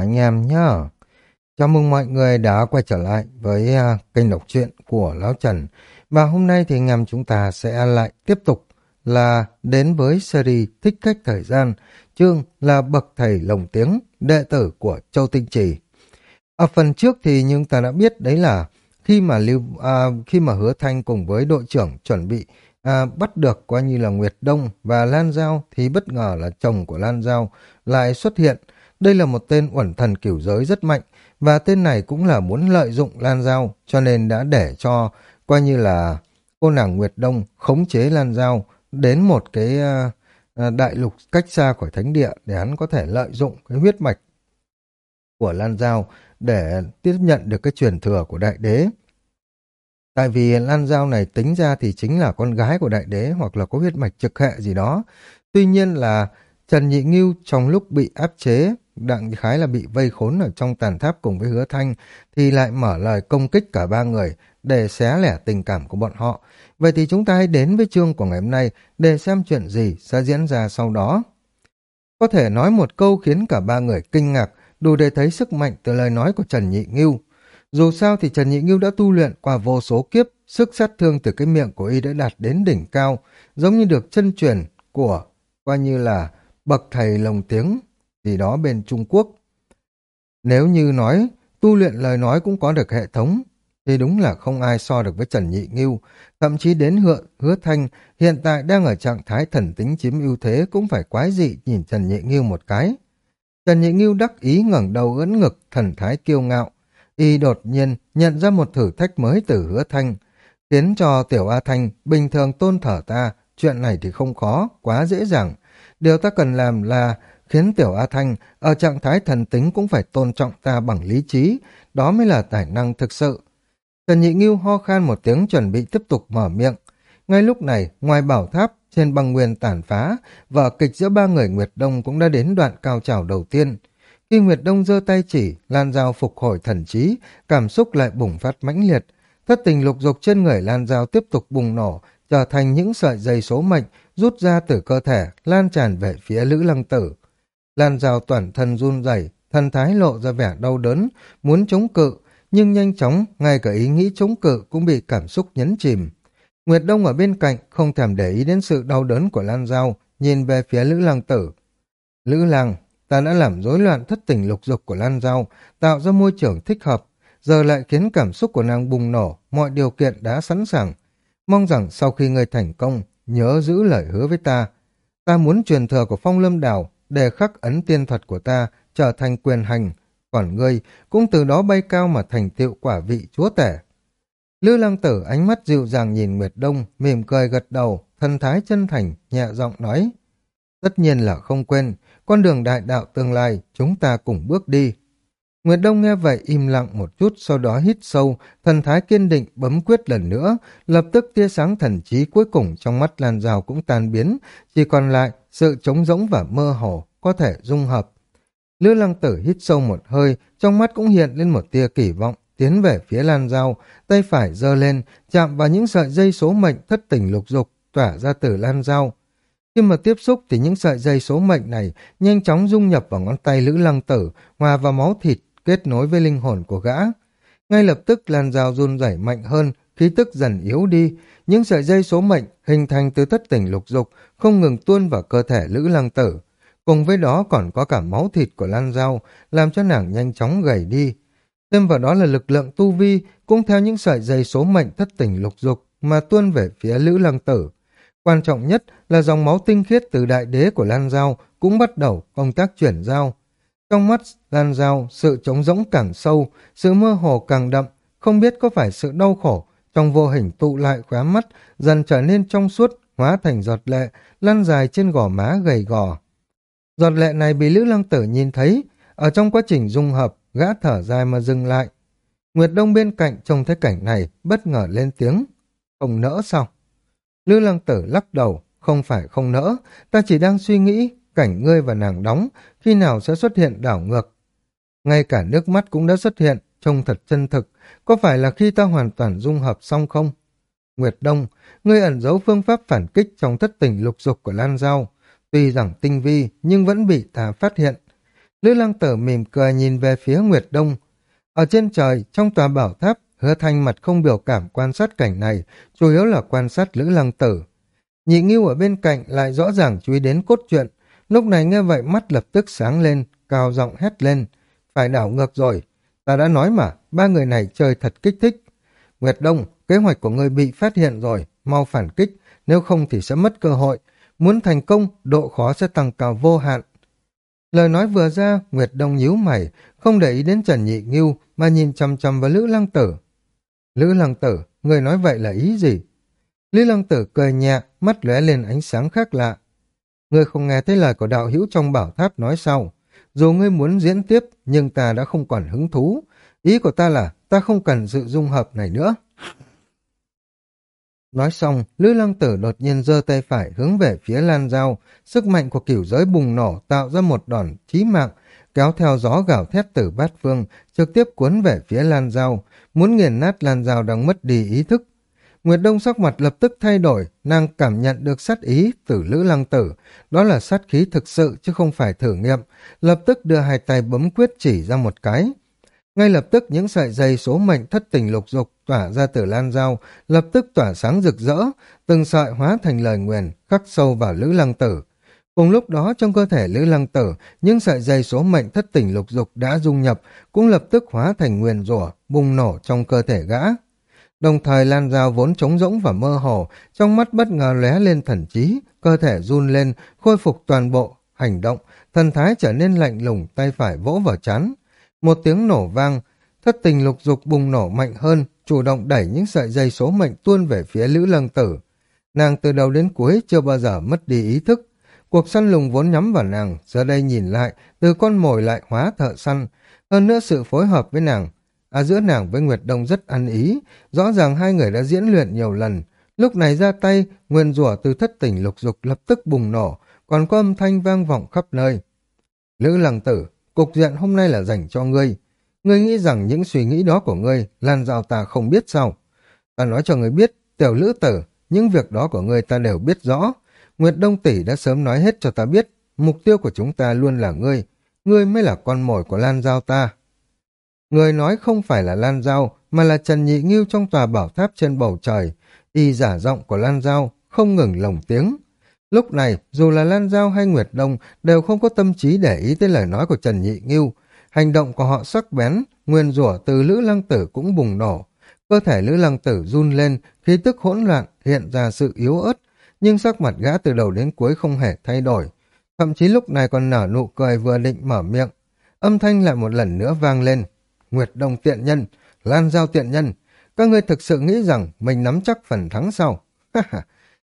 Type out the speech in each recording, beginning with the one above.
anh em nhá. Chào mừng mọi người đã quay trở lại với uh, kênh đọc truyện của Lão Trần. Và hôm nay thì anh em chúng ta sẽ lại tiếp tục là đến với series Thích Khách Thời Gian, chương là Bậc Thầy Lồng Tiếng, đệ tử của Châu Tinh Trì. Ở phần trước thì chúng ta đã biết đấy là khi mà lưu à, khi mà Hứa Thanh cùng với đội trưởng chuẩn bị à, bắt được coi như là Nguyệt Đông và Lan Giao thì bất ngờ là chồng của Lan Giao lại xuất hiện đây là một tên uẩn thần kiểu giới rất mạnh và tên này cũng là muốn lợi dụng Lan Giao cho nên đã để cho coi như là cô nàng Nguyệt Đông khống chế Lan Giao đến một cái uh, đại lục cách xa khỏi thánh địa để hắn có thể lợi dụng cái huyết mạch của Lan Giao để tiếp nhận được cái truyền thừa của đại đế. Tại vì Lan Giao này tính ra thì chính là con gái của đại đế hoặc là có huyết mạch trực hệ gì đó. Tuy nhiên là Trần Nhị Ngưu trong lúc bị áp chế đặng khái là bị vây khốn ở trong tàn tháp cùng với hứa thanh, thì lại mở lời công kích cả ba người để xé lẻ tình cảm của bọn họ. Vậy thì chúng ta hãy đến với chương của ngày hôm nay để xem chuyện gì sẽ diễn ra sau đó. Có thể nói một câu khiến cả ba người kinh ngạc, đủ để thấy sức mạnh từ lời nói của Trần Nhị Ngưu. Dù sao thì Trần Nhị Ngưu đã tu luyện qua vô số kiếp, sức sát thương từ cái miệng của y đã đạt đến đỉnh cao, giống như được chân truyền của, coi như là bậc thầy lồng tiếng gì đó bên Trung Quốc. Nếu như nói tu luyện lời nói cũng có được hệ thống, thì đúng là không ai so được với Trần Nhị Ngưu, thậm chí đến hựa, hứa thanh hiện tại đang ở trạng thái thần tính chiếm ưu thế cũng phải quái dị nhìn Trần Nhị Ngưu một cái. Trần Nhị Ngưu đắc ý ngẩng đầu ưỡn ngực, thần thái kiêu ngạo, y đột nhiên nhận ra một thử thách mới từ hứa thanh, khiến cho tiểu A Thanh bình thường tôn thở ta, chuyện này thì không khó, quá dễ dàng. Điều ta cần làm là khiến Tiểu A Thanh ở trạng thái thần tính cũng phải tôn trọng ta bằng lý trí, đó mới là tài năng thực sự. Trần Nhị Nghiêu ho khan một tiếng chuẩn bị tiếp tục mở miệng. Ngay lúc này, ngoài bảo tháp, trên băng nguyên tàn phá, vở kịch giữa ba người Nguyệt Đông cũng đã đến đoạn cao trào đầu tiên. Khi Nguyệt Đông giơ tay chỉ, Lan Giao phục hồi thần trí, cảm xúc lại bùng phát mãnh liệt. Thất tình lục dục trên người Lan Giao tiếp tục bùng nổ, trở thành những sợi dây số mệnh rút ra từ cơ thể, lan tràn về phía Lữ Lăng Tử. Lan rào toàn thân run rẩy, thần thái lộ ra vẻ đau đớn, muốn chống cự, nhưng nhanh chóng, ngay cả ý nghĩ chống cự cũng bị cảm xúc nhấn chìm. Nguyệt Đông ở bên cạnh, không thèm để ý đến sự đau đớn của Lan Giao, nhìn về phía Lữ Lăng Tử. Lữ Lăng, ta đã làm rối loạn thất tình lục dục của Lan Giao, tạo ra môi trường thích hợp, giờ lại khiến cảm xúc của nàng bùng nổ, mọi điều kiện đã sẵn sàng. Mong rằng sau khi ngươi thành công, nhớ giữ lời hứa với ta. Ta muốn truyền thừa của phong lâm đảo, để khắc ấn tiên thuật của ta trở thành quyền hành, còn ngươi cũng từ đó bay cao mà thành tựu quả vị chúa tể. Lư lăng tử ánh mắt dịu dàng nhìn Nguyệt Đông, mỉm cười gật đầu, thân thái chân thành, nhẹ giọng nói. Tất nhiên là không quên, con đường đại đạo tương lai, chúng ta cùng bước đi. Nguyệt Đông nghe vậy im lặng một chút, sau đó hít sâu, thần thái kiên định bấm quyết lần nữa, lập tức tia sáng thần trí cuối cùng trong mắt Lan Giao cũng tan biến, chỉ còn lại sự trống rỗng và mơ hồ, có thể dung hợp. Lữ lăng tử hít sâu một hơi, trong mắt cũng hiện lên một tia kỳ vọng, tiến về phía Lan Giao, tay phải giơ lên, chạm vào những sợi dây số mệnh thất tình lục dục, tỏa ra từ Lan Giao. Khi mà tiếp xúc thì những sợi dây số mệnh này nhanh chóng dung nhập vào ngón tay Lữ Lăng Tử, hòa vào máu thịt, kết nối với linh hồn của gã. Ngay lập tức Lan Giao run rẩy mạnh hơn, khí tức dần yếu đi, những sợi dây số mệnh hình thành từ thất tỉnh lục dục không ngừng tuôn vào cơ thể Lữ Lăng Tử. Cùng với đó còn có cả máu thịt của Lan Giao, làm cho nàng nhanh chóng gầy đi. Thêm vào đó là lực lượng tu vi, cũng theo những sợi dây số mệnh thất tỉnh lục dục mà tuôn về phía Lữ Lăng Tử. Quan trọng nhất là dòng máu tinh khiết từ đại đế của Lan Giao cũng bắt đầu công tác chuyển giao. Trong mắt Lan dao, sự trống rỗng càng sâu, sự mơ hồ càng đậm, không biết có phải sự đau khổ trong vô hình tụ lại khóe mắt, dần trở nên trong suốt, hóa thành giọt lệ, lăn dài trên gò má gầy gò. Giọt lệ này bị Lữ Lăng Tử nhìn thấy, ở trong quá trình dung hợp, gã thở dài mà dừng lại. Nguyệt Đông bên cạnh trông thấy cảnh này, bất ngờ lên tiếng. Không nỡ sao? Lữ Lăng Tử lắc đầu, không phải không nỡ, ta chỉ đang suy nghĩ cảnh ngươi và nàng đóng, khi nào sẽ xuất hiện đảo ngược. Ngay cả nước mắt cũng đã xuất hiện, trông thật chân thực, có phải là khi ta hoàn toàn dung hợp xong không? Nguyệt Đông, ngươi ẩn giấu phương pháp phản kích trong thất tình lục dục của Lan Giao, tuy rằng tinh vi nhưng vẫn bị ta phát hiện. Lữ lăng tử mỉm cười nhìn về phía Nguyệt Đông. Ở trên trời, trong tòa bảo tháp, hứa thanh mặt không biểu cảm quan sát cảnh này, chủ yếu là quan sát Lữ lăng tử. Nhị nghiêu ở bên cạnh lại rõ ràng chú ý đến cốt truyện. Lúc này nghe vậy mắt lập tức sáng lên, cao giọng hét lên. Phải đảo ngược rồi. Ta đã nói mà, ba người này chơi thật kích thích. Nguyệt Đông, kế hoạch của ngươi bị phát hiện rồi, mau phản kích, nếu không thì sẽ mất cơ hội. Muốn thành công, độ khó sẽ tăng cao vô hạn. Lời nói vừa ra, Nguyệt Đông nhíu mày, không để ý đến Trần Nhị Nghiêu mà nhìn chăm chăm vào Lữ Lăng Tử. Lữ Lăng Tử, người nói vậy là ý gì? Lý Lăng Tử cười nhẹ, mắt lóe lên ánh sáng khác lạ. Ngươi không nghe thấy lời của đạo hữu trong bảo tháp nói sau. Dù ngươi muốn diễn tiếp, nhưng ta đã không còn hứng thú. Ý của ta là ta không cần sự dung hợp này nữa. Nói xong, Lữ Lăng Tử đột nhiên giơ tay phải hướng về phía Lan Giao, sức mạnh của kiểu giới bùng nổ tạo ra một đòn chí mạng, kéo theo gió gào thét từ bát phương, trực tiếp cuốn về phía Lan Giao, muốn nghiền nát Lan Giao đang mất đi ý thức. Nguyệt Đông sắc mặt lập tức thay đổi, nàng cảm nhận được sát ý từ Lữ Lăng Tử, đó là sát khí thực sự chứ không phải thử nghiệm, lập tức đưa hai tay bấm quyết chỉ ra một cái. Ngay lập tức những sợi dây số mệnh thất tình lục dục tỏa ra từ lan dao, lập tức tỏa sáng rực rỡ, từng sợi hóa thành lời nguyền, khắc sâu vào Lữ Lăng Tử. Cùng lúc đó trong cơ thể Lữ Lăng Tử, những sợi dây số mệnh thất tình lục dục đã dung nhập, cũng lập tức hóa thành nguyền rủa bùng nổ trong cơ thể gã. Đồng thời Lan Giao vốn trống rỗng và mơ hồ, trong mắt bất ngờ lóe lên thần trí, cơ thể run lên, khôi phục toàn bộ, hành động, thần thái trở nên lạnh lùng, tay phải vỗ vào chán. Một tiếng nổ vang, thất tình lục dục bùng nổ mạnh hơn, chủ động đẩy những sợi dây số mệnh tuôn về phía Lữ Lăng Tử. Nàng từ đầu đến cuối chưa bao giờ mất đi ý thức. Cuộc săn lùng vốn nhắm vào nàng, giờ đây nhìn lại, từ con mồi lại hóa thợ săn. Hơn nữa sự phối hợp với nàng, À giữa nàng với Nguyệt Đông rất ăn ý, rõ ràng hai người đã diễn luyện nhiều lần. Lúc này ra tay, nguyên rủa từ thất tỉnh lục dục lập tức bùng nổ, còn có âm thanh vang vọng khắp nơi. Lữ lăng tử, cục diện hôm nay là dành cho ngươi. Ngươi nghĩ rằng những suy nghĩ đó của ngươi, lan dạo ta không biết sao. Ta nói cho ngươi biết, tiểu lữ tử, những việc đó của ngươi ta đều biết rõ. Nguyệt Đông Tỷ đã sớm nói hết cho ta biết, mục tiêu của chúng ta luôn là ngươi. Ngươi mới là con mồi của Lan Giao ta. Người nói không phải là Lan Giao, mà là Trần Nhị Nghiêu trong tòa bảo tháp trên bầu trời. Y giả giọng của Lan Giao, không ngừng lồng tiếng. Lúc này, dù là Lan Giao hay Nguyệt Đông đều không có tâm trí để ý tới lời nói của Trần Nhị Nghiêu. Hành động của họ sắc bén, nguyên rủa từ Lữ Lăng Tử cũng bùng nổ. Cơ thể Lữ Lăng Tử run lên, khí tức hỗn loạn, hiện ra sự yếu ớt, nhưng sắc mặt gã từ đầu đến cuối không hề thay đổi. Thậm chí lúc này còn nở nụ cười vừa định mở miệng. Âm thanh lại một lần nữa vang lên. Nguyệt Đông tiện nhân, Lan Giao tiện nhân, các ngươi thực sự nghĩ rằng mình nắm chắc phần thắng sau.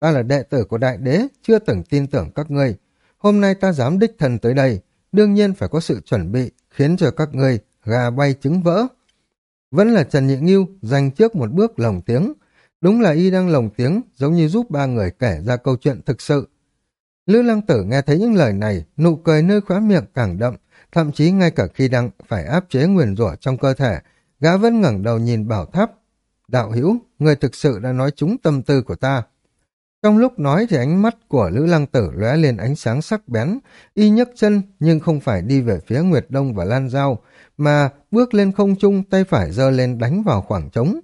ta là đệ tử của đại đế, chưa từng tin tưởng các ngươi. Hôm nay ta dám đích thần tới đây, đương nhiên phải có sự chuẩn bị, khiến cho các ngươi gà bay trứng vỡ. Vẫn là Trần Nhị Nghiêu giành trước một bước lồng tiếng. Đúng là y đang lồng tiếng, giống như giúp ba người kể ra câu chuyện thực sự. Lữ Lăng Tử nghe thấy những lời này, nụ cười nơi khóa miệng càng đậm, Thậm chí ngay cả khi đang phải áp chế nguyền rủa trong cơ thể, gã vẫn ngẩng đầu nhìn bảo tháp. Đạo hữu, người thực sự đã nói trúng tâm tư của ta. Trong lúc nói thì ánh mắt của Lữ Lăng Tử lóe lên ánh sáng sắc bén, y nhấc chân nhưng không phải đi về phía Nguyệt Đông và Lan Giao, mà bước lên không trung tay phải giơ lên đánh vào khoảng trống.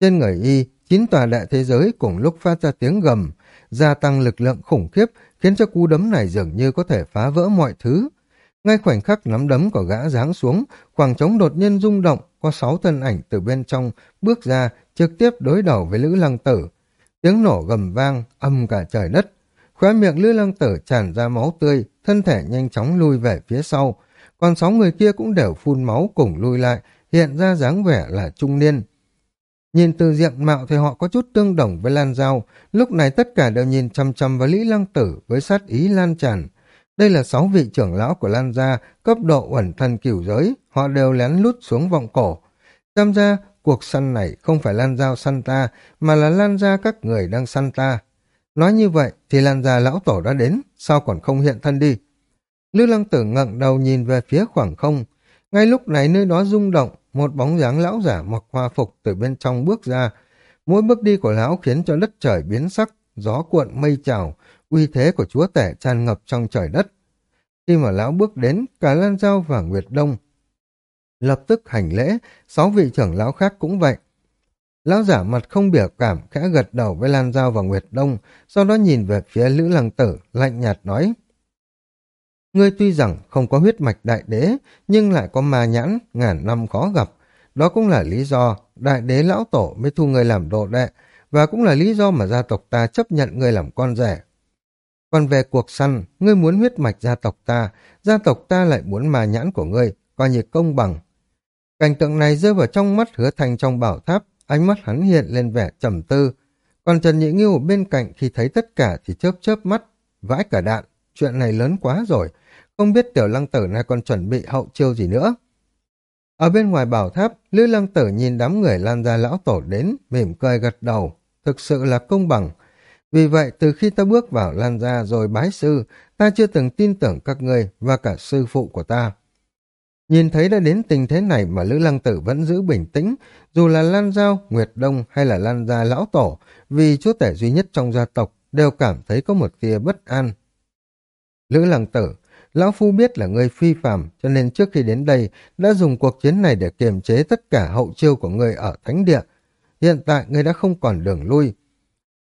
Trên người y, chín tòa đại thế giới cùng lúc phát ra tiếng gầm, gia tăng lực lượng khủng khiếp khiến cho cú đấm này dường như có thể phá vỡ mọi thứ. Ngay khoảnh khắc nắm đấm của gã giáng xuống, khoảng trống đột nhiên rung động, có sáu thân ảnh từ bên trong bước ra, trực tiếp đối đầu với Lữ Lăng Tử. Tiếng nổ gầm vang, âm cả trời đất. Khóe miệng Lữ Lăng Tử tràn ra máu tươi, thân thể nhanh chóng lui về phía sau. Còn sáu người kia cũng đều phun máu cùng lui lại, hiện ra dáng vẻ là trung niên. Nhìn từ diện mạo thì họ có chút tương đồng với Lan Giao, lúc này tất cả đều nhìn chăm chăm vào Lý Lăng Tử với sát ý lan tràn. Đây là sáu vị trưởng lão của Lan Gia, cấp độ ẩn thân cửu giới, họ đều lén lút xuống vọng cổ. Tham gia, cuộc săn này không phải Lan Giao săn ta, mà là Lan Gia các người đang săn ta. Nói như vậy thì Lan Gia lão tổ đã đến, sao còn không hiện thân đi? Lưu Lăng Tử ngẩng đầu nhìn về phía khoảng không. Ngay lúc này nơi đó rung động, một bóng dáng lão giả mặc hoa phục từ bên trong bước ra. Mỗi bước đi của lão khiến cho đất trời biến sắc, gió cuộn mây trào, uy thế của chúa tể tràn ngập trong trời đất. Khi mà lão bước đến, cả Lan Giao và Nguyệt Đông lập tức hành lễ, sáu vị trưởng lão khác cũng vậy. Lão giả mặt không biểu cảm, khẽ gật đầu với Lan Giao và Nguyệt Đông, sau đó nhìn về phía Lữ Lăng Tử, lạnh nhạt nói. Ngươi tuy rằng không có huyết mạch đại đế, nhưng lại có ma nhãn, ngàn năm khó gặp. Đó cũng là lý do đại đế lão tổ mới thu ngươi làm đồ đệ, và cũng là lý do mà gia tộc ta chấp nhận ngươi làm con rể. Còn về cuộc săn, ngươi muốn huyết mạch gia tộc ta, gia tộc ta lại muốn mà nhãn của ngươi, coi như công bằng. Cảnh tượng này rơi vào trong mắt hứa thành trong bảo tháp, ánh mắt hắn hiện lên vẻ trầm tư. Còn Trần Nhị Nghiêu bên cạnh khi thấy tất cả thì chớp chớp mắt, vãi cả đạn, chuyện này lớn quá rồi, không biết tiểu lăng tử này còn chuẩn bị hậu chiêu gì nữa. Ở bên ngoài bảo tháp, Lữ Lăng Tử nhìn đám người lan ra lão tổ đến, mỉm cười gật đầu, thực sự là công bằng. Vì vậy, từ khi ta bước vào lan gia rồi bái sư, ta chưa từng tin tưởng các người và cả sư phụ của ta. Nhìn thấy đã đến tình thế này mà Lữ Lăng Tử vẫn giữ bình tĩnh, dù là Lan Giao, Nguyệt Đông hay là Lan Gia Lão Tổ, vì chúa tể duy nhất trong gia tộc đều cảm thấy có một tia bất an. Lữ Lăng Tử, Lão Phu biết là người phi phạm, cho nên trước khi đến đây đã dùng cuộc chiến này để kiềm chế tất cả hậu chiêu của người ở Thánh Địa. Hiện tại người đã không còn đường lui.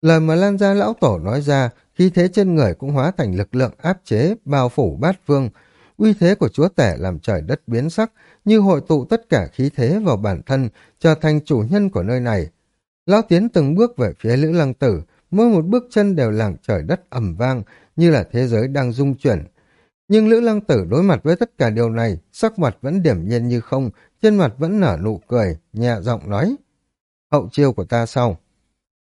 Lời mà Lan Gia Lão Tổ nói ra, khí thế trên người cũng hóa thành lực lượng áp chế, bao phủ bát vương, uy thế của chúa tể làm trời đất biến sắc, như hội tụ tất cả khí thế vào bản thân, trở thành chủ nhân của nơi này. Lão tiến từng bước về phía Lữ Lăng Tử, mỗi một bước chân đều làm trời đất ầm vang, như là thế giới đang rung chuyển. Nhưng Lữ Lăng Tử đối mặt với tất cả điều này, sắc mặt vẫn điểm nhiên như không, trên mặt vẫn nở nụ cười, nhẹ giọng nói. Hậu chiêu của ta sau.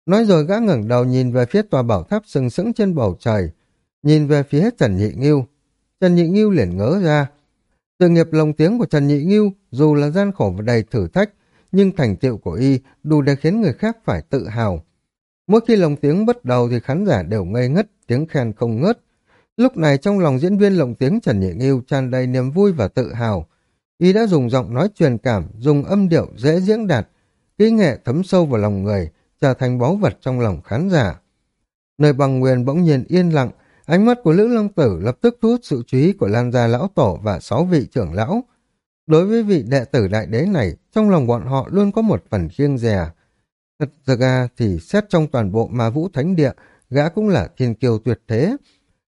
Nói rồi gã ngẩng đầu nhìn về phía tòa bảo tháp sừng sững trên bầu trời, nhìn về phía Trần Nhị Nghiêu, Trần Nhị Nghiêu liền ngỡ ra. Sự nghiệp lồng tiếng của Trần Nhị Nghiêu dù là gian khổ và đầy thử thách, nhưng thành tiệu của y đủ để khiến người khác phải tự hào. Mỗi khi lồng tiếng bắt đầu thì khán giả đều ngây ngất, tiếng khen không ngớt. Lúc này trong lòng diễn viên lồng tiếng Trần Nhị Nghiêu tràn đầy niềm vui và tự hào. Y đã dùng giọng nói truyền cảm, dùng âm điệu dễ diễn đạt, kỹ nghệ thấm sâu vào lòng người, trở thành báu vật trong lòng khán giả. Nơi bằng nguyên bỗng nhiên yên lặng, Ánh mắt của Lữ Long Tử lập tức thu hút sự chú ý của Lan Gia Lão Tổ và sáu vị trưởng lão. Đối với vị đệ tử đại đế này, trong lòng bọn họ luôn có một phần khiêng dè. Thật ra thì xét trong toàn bộ ma vũ thánh địa, gã cũng là thiên kiêu tuyệt thế.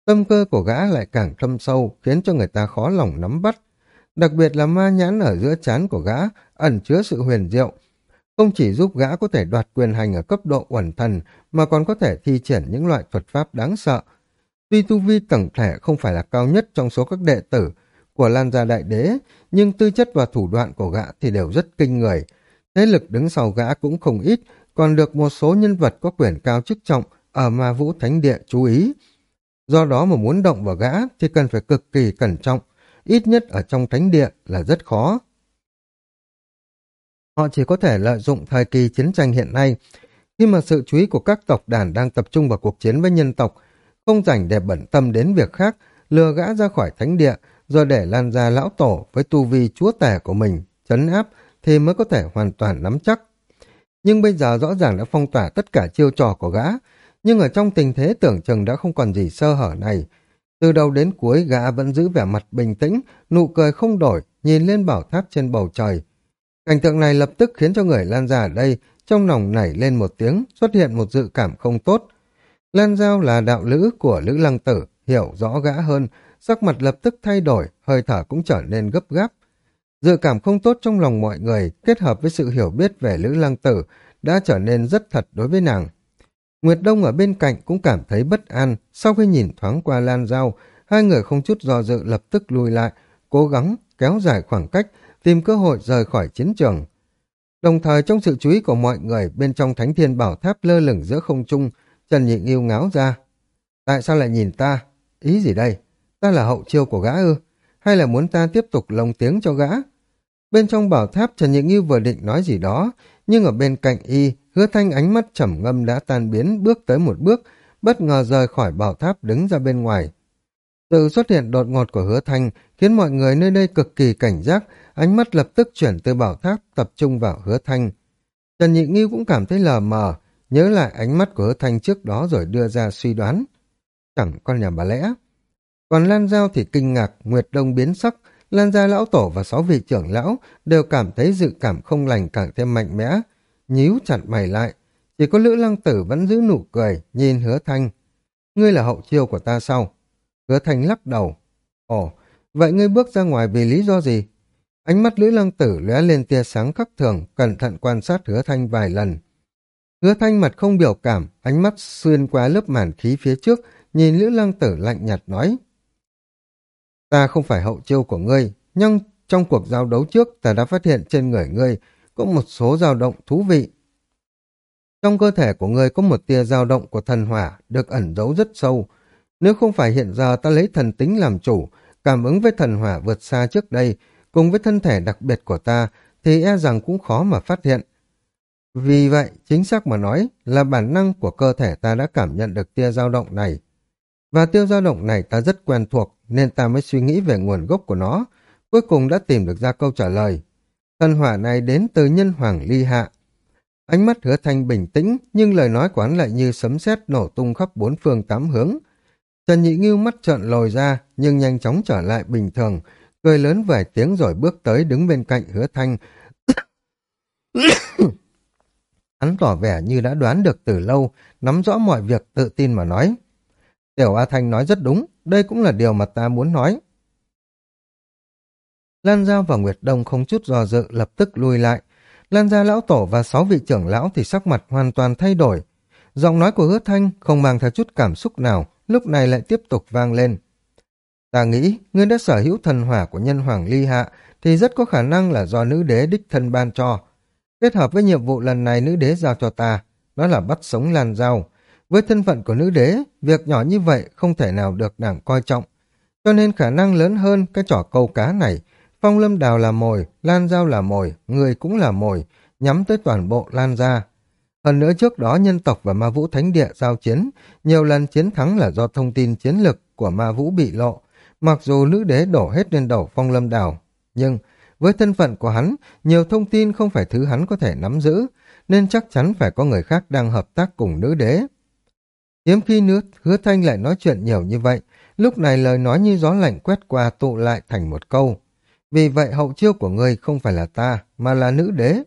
Tâm cơ của gã lại càng thâm sâu, khiến cho người ta khó lòng nắm bắt. Đặc biệt là ma nhãn ở giữa chán của gã, ẩn chứa sự huyền diệu. Không chỉ giúp gã có thể đoạt quyền hành ở cấp độ uẩn thần, mà còn có thể thi triển những loại thuật pháp đáng sợ, Tuy tu vi tổng thể không phải là cao nhất trong số các đệ tử của Lan gia đại đế, nhưng tư chất và thủ đoạn của gã thì đều rất kinh người. Thế lực đứng sau gã cũng không ít, còn được một số nhân vật có quyền cao chức trọng ở ma vũ thánh địa chú ý. Do đó mà muốn động vào gã thì cần phải cực kỳ cẩn trọng, ít nhất ở trong thánh địa là rất khó. Họ chỉ có thể lợi dụng thời kỳ chiến tranh hiện nay, khi mà sự chú ý của các tộc đàn đang tập trung vào cuộc chiến với nhân tộc, không dành để bận tâm đến việc khác, lừa gã ra khỏi thánh địa, rồi để lan ra lão tổ với tu vi chúa tể của mình, chấn áp, thì mới có thể hoàn toàn nắm chắc. Nhưng bây giờ rõ ràng đã phong tỏa tất cả chiêu trò của gã, nhưng ở trong tình thế tưởng chừng đã không còn gì sơ hở này. Từ đầu đến cuối gã vẫn giữ vẻ mặt bình tĩnh, nụ cười không đổi, nhìn lên bảo tháp trên bầu trời. Cảnh tượng này lập tức khiến cho người lan Gia ở đây trong lòng nảy lên một tiếng, xuất hiện một dự cảm không tốt, Lan Giao là đạo lữ của Lữ Lăng Tử, hiểu rõ gã hơn, sắc mặt lập tức thay đổi, hơi thở cũng trở nên gấp gáp. Dự cảm không tốt trong lòng mọi người, kết hợp với sự hiểu biết về Lữ Lăng Tử, đã trở nên rất thật đối với nàng. Nguyệt Đông ở bên cạnh cũng cảm thấy bất an, sau khi nhìn thoáng qua Lan Giao, hai người không chút do dự lập tức lùi lại, cố gắng kéo dài khoảng cách, tìm cơ hội rời khỏi chiến trường. Đồng thời trong sự chú ý của mọi người bên trong Thánh Thiên Bảo Tháp lơ lửng giữa không trung, Trần Nhị Nghiêu ngáo ra. Tại sao lại nhìn ta? Ý gì đây? Ta là hậu chiêu của gã ư? Hay là muốn ta tiếp tục lồng tiếng cho gã? Bên trong bảo tháp Trần Nhị Nghiêu vừa định nói gì đó, nhưng ở bên cạnh y, hứa thanh ánh mắt trầm ngâm đã tan biến bước tới một bước, bất ngờ rời khỏi bảo tháp đứng ra bên ngoài. Sự xuất hiện đột ngột của hứa thanh khiến mọi người nơi đây cực kỳ cảnh giác, ánh mắt lập tức chuyển từ bảo tháp tập trung vào hứa thanh. Trần Nhị Nghiêu cũng cảm thấy lờ mờ, nhớ lại ánh mắt của hứa thanh trước đó rồi đưa ra suy đoán. Chẳng con nhà bà lẽ. Còn Lan Giao thì kinh ngạc, Nguyệt Đông biến sắc, Lan gia lão tổ và sáu vị trưởng lão đều cảm thấy dự cảm không lành càng thêm mạnh mẽ, nhíu chặt mày lại. Chỉ có Lữ Lăng Tử vẫn giữ nụ cười, nhìn hứa thanh. Ngươi là hậu chiêu của ta sao? Hứa thanh lắc đầu. Ồ, vậy ngươi bước ra ngoài vì lý do gì? Ánh mắt Lữ Lăng Tử lóe lên tia sáng khắc thường, cẩn thận quan sát hứa thanh vài lần. Hứa thanh mặt không biểu cảm, ánh mắt xuyên qua lớp màn khí phía trước, nhìn Lữ Lăng Tử lạnh nhạt nói. Ta không phải hậu chiêu của ngươi, nhưng trong cuộc giao đấu trước ta đã phát hiện trên người ngươi có một số dao động thú vị. Trong cơ thể của ngươi có một tia dao động của thần hỏa được ẩn giấu rất sâu. Nếu không phải hiện giờ ta lấy thần tính làm chủ, cảm ứng với thần hỏa vượt xa trước đây, cùng với thân thể đặc biệt của ta, thì e rằng cũng khó mà phát hiện. Vì vậy, chính xác mà nói là bản năng của cơ thể ta đã cảm nhận được tia dao động này. Và tiêu dao động này ta rất quen thuộc, nên ta mới suy nghĩ về nguồn gốc của nó. Cuối cùng đã tìm được ra câu trả lời. Thần hỏa này đến từ nhân hoàng ly hạ. Ánh mắt hứa thanh bình tĩnh, nhưng lời nói quán lại như sấm sét nổ tung khắp bốn phương tám hướng. Trần Nhị Ngưu mắt trợn lồi ra, nhưng nhanh chóng trở lại bình thường, cười lớn vài tiếng rồi bước tới đứng bên cạnh hứa thanh. hắn tỏ vẻ như đã đoán được từ lâu, nắm rõ mọi việc tự tin mà nói. Tiểu A Thanh nói rất đúng, đây cũng là điều mà ta muốn nói. Lan Giao và Nguyệt Đông không chút do dự lập tức lui lại. Lan Gia lão tổ và sáu vị trưởng lão thì sắc mặt hoàn toàn thay đổi. Giọng nói của hứa thanh không mang theo chút cảm xúc nào, lúc này lại tiếp tục vang lên. Ta nghĩ, ngươi đã sở hữu thần hỏa của nhân hoàng ly hạ, thì rất có khả năng là do nữ đế đích thân ban cho. Kết hợp với nhiệm vụ lần này nữ đế giao cho ta, đó là bắt sống Lan Giao. Với thân phận của nữ đế, việc nhỏ như vậy không thể nào được nàng coi trọng. Cho nên khả năng lớn hơn cái trò câu cá này, phong lâm đào là mồi, lan giao là mồi, người cũng là mồi, nhắm tới toàn bộ lan gia. Hơn nữa trước đó nhân tộc và ma vũ thánh địa giao chiến, nhiều lần chiến thắng là do thông tin chiến lực của ma vũ bị lộ. Mặc dù nữ đế đổ hết lên đầu phong lâm đào, nhưng với thân phận của hắn, nhiều thông tin không phải thứ hắn có thể nắm giữ, nên chắc chắn phải có người khác đang hợp tác cùng nữ đế. Hiếm khi nước, hứa thanh lại nói chuyện nhiều như vậy, lúc này lời nói như gió lạnh quét qua tụ lại thành một câu. Vì vậy hậu chiêu của ngươi không phải là ta, mà là nữ đế.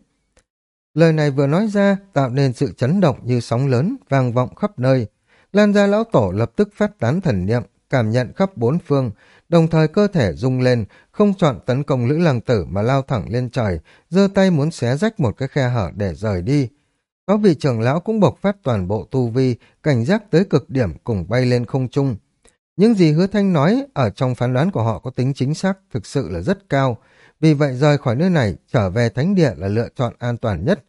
Lời này vừa nói ra, tạo nên sự chấn động như sóng lớn, vang vọng khắp nơi. Lan gia lão tổ lập tức phát tán thần niệm, cảm nhận khắp bốn phương, đồng thời cơ thể rung lên, không chọn tấn công lữ lăng tử mà lao thẳng lên trời, giơ tay muốn xé rách một cái khe hở để rời đi. Có vị trưởng lão cũng bộc phát toàn bộ tu vi, cảnh giác tới cực điểm cùng bay lên không trung. Những gì hứa thanh nói ở trong phán đoán của họ có tính chính xác thực sự là rất cao. Vì vậy rời khỏi nơi này, trở về thánh địa là lựa chọn an toàn nhất.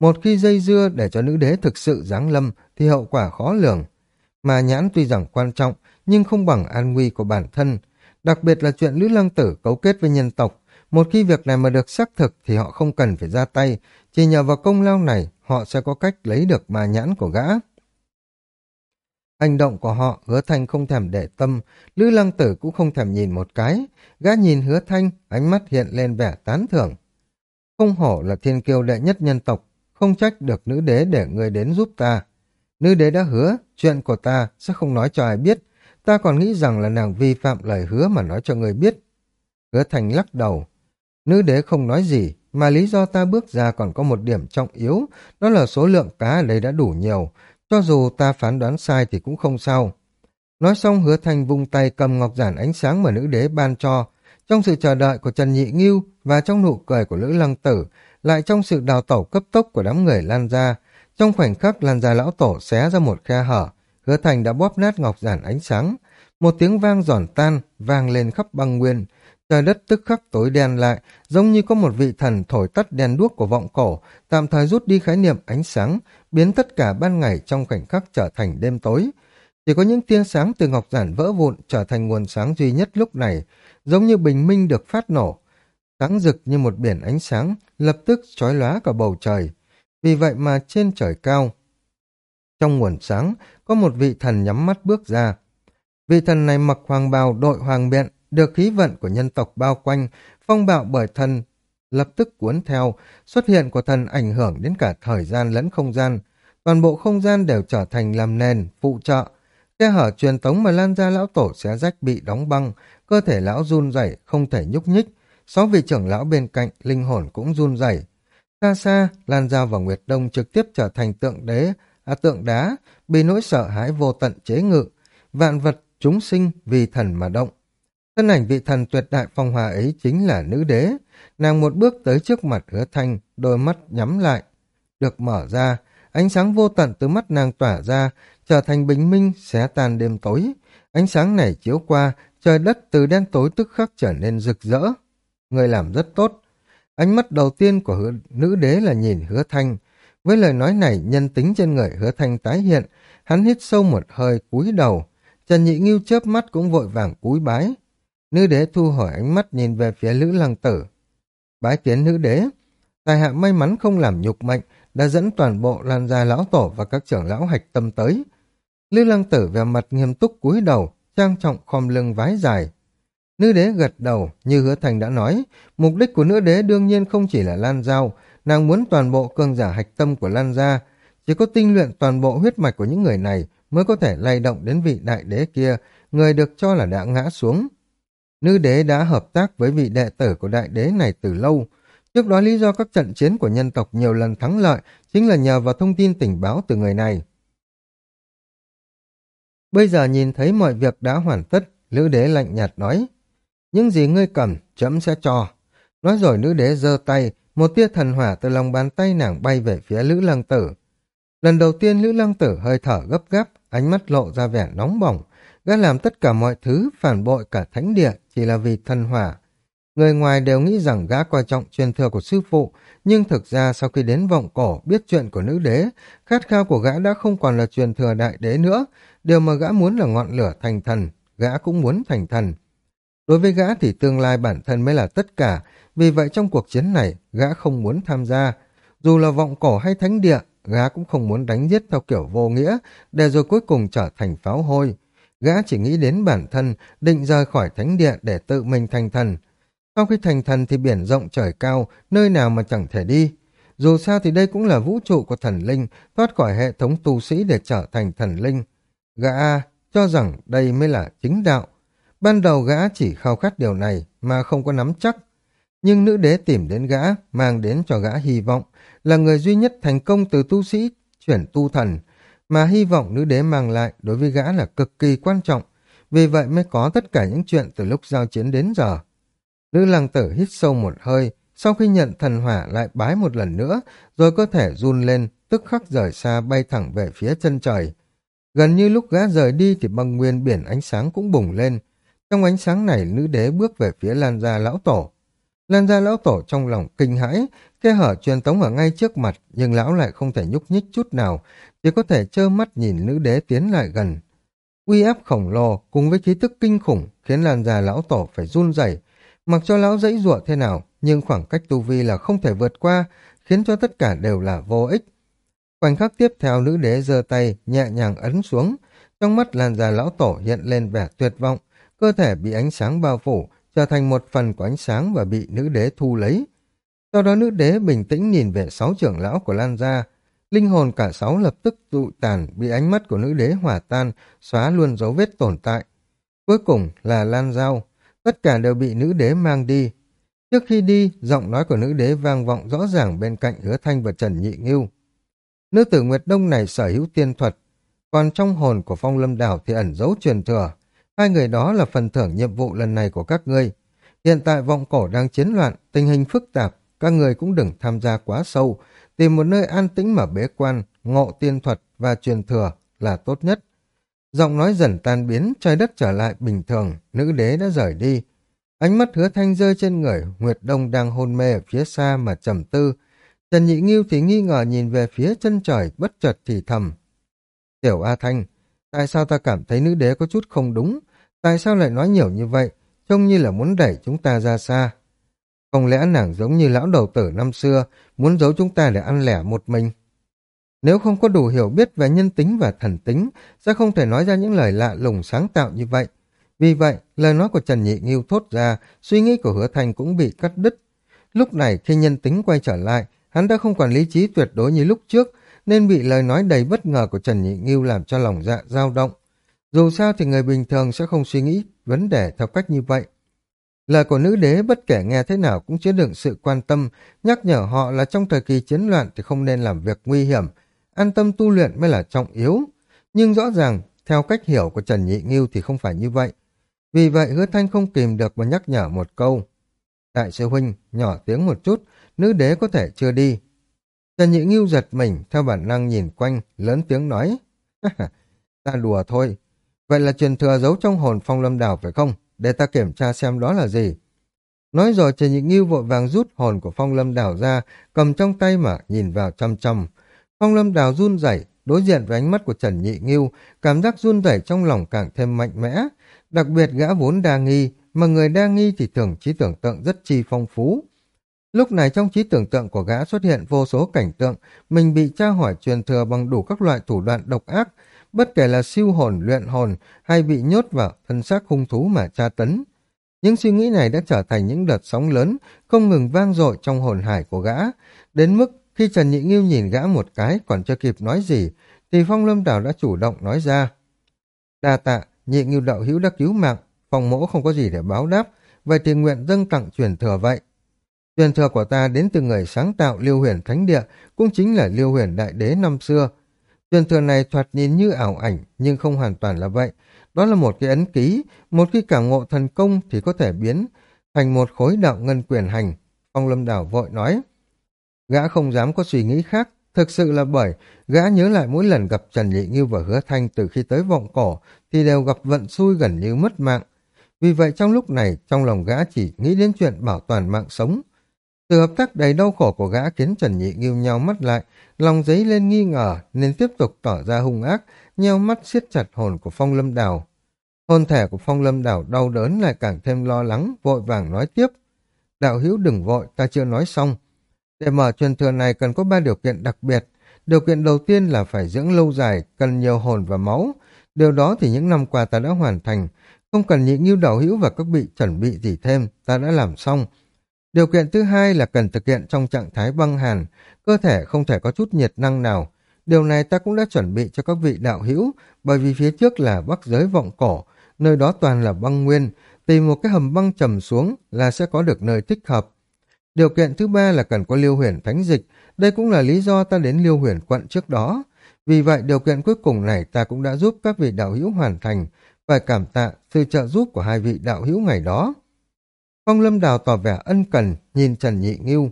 Một khi dây dưa để cho nữ đế thực sự giáng lâm thì hậu quả khó lường. Mà nhãn tuy rằng quan trọng, nhưng không bằng an nguy của bản thân. Đặc biệt là chuyện Lữ Lăng Tử cấu kết với nhân tộc. Một khi việc này mà được xác thực thì họ không cần phải ra tay. Chỉ nhờ vào công lao này, họ sẽ có cách lấy được mà nhãn của gã. Hành động của họ, hứa thanh không thèm để tâm, Lữ Lăng Tử cũng không thèm nhìn một cái. Gã nhìn hứa thanh, ánh mắt hiện lên vẻ tán thưởng. Không hổ là thiên kiêu đệ nhất nhân tộc, không trách được nữ đế để người đến giúp ta. Nữ đế đã hứa, chuyện của ta sẽ không nói cho ai biết. Ta còn nghĩ rằng là nàng vi phạm lời hứa mà nói cho người biết. Hứa Thành lắc đầu. Nữ đế không nói gì, mà lý do ta bước ra còn có một điểm trọng yếu, đó là số lượng cá ở đây đã đủ nhiều, cho dù ta phán đoán sai thì cũng không sao. Nói xong hứa Thành vung tay cầm ngọc giản ánh sáng mà nữ đế ban cho. Trong sự chờ đợi của Trần Nhị Ngưu và trong nụ cười của Lữ Lăng Tử, lại trong sự đào tẩu cấp tốc của đám người lan ra, trong khoảnh khắc lan ra lão tổ xé ra một khe hở, hứa thành đã bóp nát ngọc giản ánh sáng. Một tiếng vang giòn tan, vang lên khắp băng nguyên, trời đất tức khắc tối đen lại, giống như có một vị thần thổi tắt đèn đuốc của vọng cổ, tạm thời rút đi khái niệm ánh sáng, biến tất cả ban ngày trong khoảnh khắc trở thành đêm tối. Chỉ có những tia sáng từ ngọc giản vỡ vụn trở thành nguồn sáng duy nhất lúc này, giống như bình minh được phát nổ. Sáng rực như một biển ánh sáng, lập tức chói lóa cả bầu trời. Vì vậy mà trên trời cao, trong nguồn sáng, có một vị thần nhắm mắt bước ra. Vị thần này mặc hoàng bào đội hoàng biện, được khí vận của nhân tộc bao quanh, phong bạo bởi thần lập tức cuốn theo, xuất hiện của thần ảnh hưởng đến cả thời gian lẫn không gian. Toàn bộ không gian đều trở thành làm nền, phụ trợ. Khe hở truyền tống mà lan ra lão tổ xé rách bị đóng băng, cơ thể lão run rẩy không thể nhúc nhích. Sáu vị trưởng lão bên cạnh, linh hồn cũng run rẩy. Xa xa, Lan Giao và Nguyệt Đông trực tiếp trở thành tượng đế, à tượng đá, bị nỗi sợ hãi vô tận chế ngự. Vạn vật, chúng sinh vì thần mà động. Thân ảnh vị thần tuyệt đại phong hòa ấy chính là nữ đế. Nàng một bước tới trước mặt hứa thanh, đôi mắt nhắm lại. Được mở ra, ánh sáng vô tận từ mắt nàng tỏa ra, trở thành bình minh xé tan đêm tối. Ánh sáng này chiếu qua, trời đất từ đen tối tức khắc trở nên rực rỡ. Người làm rất tốt. Ánh mắt đầu tiên của hứa, nữ đế là nhìn hứa thanh. Với lời nói này, nhân tính trên người hứa thanh tái hiện, hắn hít sâu một hơi cúi đầu. Trần Nhị Nghiêu chớp mắt cũng vội vàng cúi bái. Nữ đế thu hỏi ánh mắt nhìn về phía Lữ Lăng Tử. Bái kiến nữ đế. Tài hạ may mắn không làm nhục mệnh, đã dẫn toàn bộ lan gia lão tổ và các trưởng lão hạch tâm tới. Lữ Lăng Tử về mặt nghiêm túc cúi đầu, trang trọng khom lưng vái dài. Nữ đế gật đầu, như hứa thành đã nói, mục đích của nữ đế đương nhiên không chỉ là lan giao, nàng muốn toàn bộ cương giả hạch tâm của lan gia, chỉ có tinh luyện toàn bộ huyết mạch của những người này mới có thể lay động đến vị đại đế kia, người được cho là đã ngã xuống. Nữ đế đã hợp tác với vị đệ tử của đại đế này từ lâu. Trước đó lý do các trận chiến của nhân tộc nhiều lần thắng lợi chính là nhờ vào thông tin tình báo từ người này. Bây giờ nhìn thấy mọi việc đã hoàn tất, nữ đế lạnh nhạt nói, những gì ngươi cầm, chấm sẽ cho. Nói rồi nữ đế giơ tay, một tia thần hỏa từ lòng bàn tay nàng bay về phía Lữ Lăng Tử. Lần đầu tiên Lữ Lăng Tử hơi thở gấp gáp, ánh mắt lộ ra vẻ nóng bỏng. Gã làm tất cả mọi thứ, phản bội cả thánh địa, chỉ là vì thần hỏa. Người ngoài đều nghĩ rằng gã coi trọng truyền thừa của sư phụ, nhưng thực ra sau khi đến vọng cổ biết chuyện của nữ đế, khát khao của gã đã không còn là truyền thừa đại đế nữa, điều mà gã muốn là ngọn lửa thành thần, gã cũng muốn thành thần. Đối với gã thì tương lai bản thân mới là tất cả, vì vậy trong cuộc chiến này, gã không muốn tham gia. Dù là vọng cổ hay thánh địa, gã cũng không muốn đánh giết theo kiểu vô nghĩa, để rồi cuối cùng trở thành pháo hôi. Gã chỉ nghĩ đến bản thân, định rời khỏi thánh địa để tự mình thành thần. Sau khi thành thần thì biển rộng trời cao, nơi nào mà chẳng thể đi. Dù sao thì đây cũng là vũ trụ của thần linh, thoát khỏi hệ thống tu sĩ để trở thành thần linh. Gã cho rằng đây mới là chính đạo. Ban đầu gã chỉ khao khát điều này mà không có nắm chắc. Nhưng nữ đế tìm đến gã, mang đến cho gã hy vọng, là người duy nhất thành công từ tu sĩ chuyển tu thần, mà hy vọng nữ đế mang lại đối với gã là cực kỳ quan trọng, vì vậy mới có tất cả những chuyện từ lúc giao chiến đến giờ. Nữ lăng tử hít sâu một hơi, sau khi nhận thần hỏa lại bái một lần nữa, rồi cơ thể run lên, tức khắc rời xa bay thẳng về phía chân trời. Gần như lúc gã rời đi thì băng nguyên biển ánh sáng cũng bùng lên. Trong ánh sáng này, nữ đế bước về phía Lan Gia Lão Tổ. Lan Gia Lão Tổ trong lòng kinh hãi, khe hở truyền tống ở ngay trước mặt, nhưng lão lại không thể nhúc nhích chút nào, chỉ có thể trơ mắt nhìn nữ đế tiến lại gần. Uy áp khổng lồ cùng với khí tức kinh khủng khiến Lan Gia Lão Tổ phải run rẩy. Mặc cho lão dãy ruộng thế nào, nhưng khoảng cách tu vi là không thể vượt qua, khiến cho tất cả đều là vô ích. Khoảnh khắc tiếp theo nữ đế giơ tay, nhẹ nhàng ấn xuống. Trong mắt Lan già Lão Tổ hiện lên vẻ tuyệt vọng, cơ thể bị ánh sáng bao phủ, trở thành một phần của ánh sáng và bị nữ đế thu lấy. Sau đó nữ đế bình tĩnh nhìn về sáu trưởng lão của Lan Gia. Linh hồn cả sáu lập tức tụ tàn, bị ánh mắt của nữ đế hòa tan, xóa luôn dấu vết tồn tại. Cuối cùng là Lan Giao. Tất cả đều bị nữ đế mang đi. Trước khi đi, giọng nói của nữ đế vang vọng rõ ràng bên cạnh hứa thanh và Trần Nhị Ngưu. Nữ tử Nguyệt Đông này sở hữu tiên thuật, còn trong hồn của phong lâm đảo thì ẩn giấu truyền thừa. Hai người đó là phần thưởng nhiệm vụ lần này của các ngươi. Hiện tại vọng cổ đang chiến loạn, tình hình phức tạp, các người cũng đừng tham gia quá sâu, tìm một nơi an tĩnh mà bế quan, ngộ tiên thuật và truyền thừa là tốt nhất. Giọng nói dần tan biến, trái đất trở lại bình thường, nữ đế đã rời đi. Ánh mắt hứa thanh rơi trên người, Nguyệt Đông đang hôn mê ở phía xa mà trầm tư. Trần Nhị Nghiêu thì nghi ngờ nhìn về phía chân trời, bất chợt thì thầm. Tiểu A Thanh, Tại sao ta cảm thấy nữ đế có chút không đúng? Tại sao lại nói nhiều như vậy? Trông như là muốn đẩy chúng ta ra xa. Không lẽ nàng giống như lão đầu tử năm xưa, muốn giấu chúng ta để ăn lẻ một mình? Nếu không có đủ hiểu biết về nhân tính và thần tính, sẽ không thể nói ra những lời lạ lùng sáng tạo như vậy. Vì vậy, lời nói của Trần Nhị Nghiêu thốt ra, suy nghĩ của hứa thành cũng bị cắt đứt. Lúc này khi nhân tính quay trở lại, hắn đã không còn lý trí tuyệt đối như lúc trước, nên bị lời nói đầy bất ngờ của Trần Nhị Nghiêu làm cho lòng dạ dao động. Dù sao thì người bình thường sẽ không suy nghĩ vấn đề theo cách như vậy. Lời của nữ đế bất kể nghe thế nào cũng chứa đựng sự quan tâm, nhắc nhở họ là trong thời kỳ chiến loạn thì không nên làm việc nguy hiểm, an tâm tu luyện mới là trọng yếu. Nhưng rõ ràng, theo cách hiểu của Trần Nhị Nghiêu thì không phải như vậy. Vì vậy hứa thanh không kìm được mà nhắc nhở một câu. Đại sư huynh, nhỏ tiếng một chút, nữ đế có thể chưa đi. Trần Nhị Nghiêu giật mình, theo bản năng nhìn quanh, lớn tiếng nói. ta đùa thôi. Vậy là truyền thừa giấu trong hồn phong lâm đảo phải không? Để ta kiểm tra xem đó là gì. Nói rồi Trần Nhị Nghiêu vội vàng rút hồn của phong lâm đảo ra, cầm trong tay mà nhìn vào chăm chăm. Phong lâm đảo run rẩy đối diện với ánh mắt của Trần Nhị Nghiêu, cảm giác run rẩy trong lòng càng thêm mạnh mẽ. Đặc biệt gã vốn đa nghi, mà người đa nghi thì thường trí tưởng tượng rất chi phong phú. Lúc này trong trí tưởng tượng của gã xuất hiện vô số cảnh tượng, mình bị tra hỏi truyền thừa bằng đủ các loại thủ đoạn độc ác, bất kể là siêu hồn, luyện hồn hay bị nhốt vào thân xác hung thú mà tra tấn. Những suy nghĩ này đã trở thành những đợt sóng lớn, không ngừng vang dội trong hồn hải của gã, đến mức khi Trần Nhị Nghiêu nhìn gã một cái còn chưa kịp nói gì, thì Phong Lâm Đảo đã chủ động nói ra. Đa tạ, Nhị Nghiêu đạo hữu đã cứu mạng, Phong mỗ không có gì để báo đáp, vậy thì nguyện dâng tặng truyền thừa vậy. Truyền thừa của ta đến từ người sáng tạo Liêu Huyền Thánh Địa, cũng chính là Liêu Huyền Đại Đế năm xưa. Truyền thừa này thoạt nhìn như ảo ảnh, nhưng không hoàn toàn là vậy. Đó là một cái ấn ký, một khi cảm ngộ thần công thì có thể biến thành một khối đạo ngân quyền hành. Phong Lâm Đảo vội nói. Gã không dám có suy nghĩ khác, thực sự là bởi gã nhớ lại mỗi lần gặp Trần Nhị Ngưu và Hứa Thanh từ khi tới vọng cổ thì đều gặp vận xui gần như mất mạng. Vì vậy trong lúc này, trong lòng gã chỉ nghĩ đến chuyện bảo toàn mạng sống. Từ hợp tác đầy đau khổ của gã khiến Trần Nhị Nghiêu nhau mắt lại, lòng giấy lên nghi ngờ nên tiếp tục tỏ ra hung ác, nheo mắt siết chặt hồn của Phong Lâm Đào. Hồn thể của Phong Lâm Đào đau đớn lại càng thêm lo lắng, vội vàng nói tiếp. Đạo hữu đừng vội, ta chưa nói xong. Để mở truyền thừa này cần có ba điều kiện đặc biệt. Điều kiện đầu tiên là phải dưỡng lâu dài, cần nhiều hồn và máu. Điều đó thì những năm qua ta đã hoàn thành. Không cần nhị nghiêu đạo hữu và các bị chuẩn bị gì thêm, ta đã làm xong. Điều kiện thứ hai là cần thực hiện trong trạng thái băng hàn, cơ thể không thể có chút nhiệt năng nào. Điều này ta cũng đã chuẩn bị cho các vị đạo hữu, bởi vì phía trước là bắc giới vọng cổ, nơi đó toàn là băng nguyên, tìm một cái hầm băng trầm xuống là sẽ có được nơi thích hợp. Điều kiện thứ ba là cần có liêu huyền thánh dịch, đây cũng là lý do ta đến liêu huyền quận trước đó. Vì vậy điều kiện cuối cùng này ta cũng đã giúp các vị đạo hữu hoàn thành, phải cảm tạ sự trợ giúp của hai vị đạo hữu ngày đó. Phong Lâm Đào tỏ vẻ ân cần, nhìn Trần Nhị Nghiêu.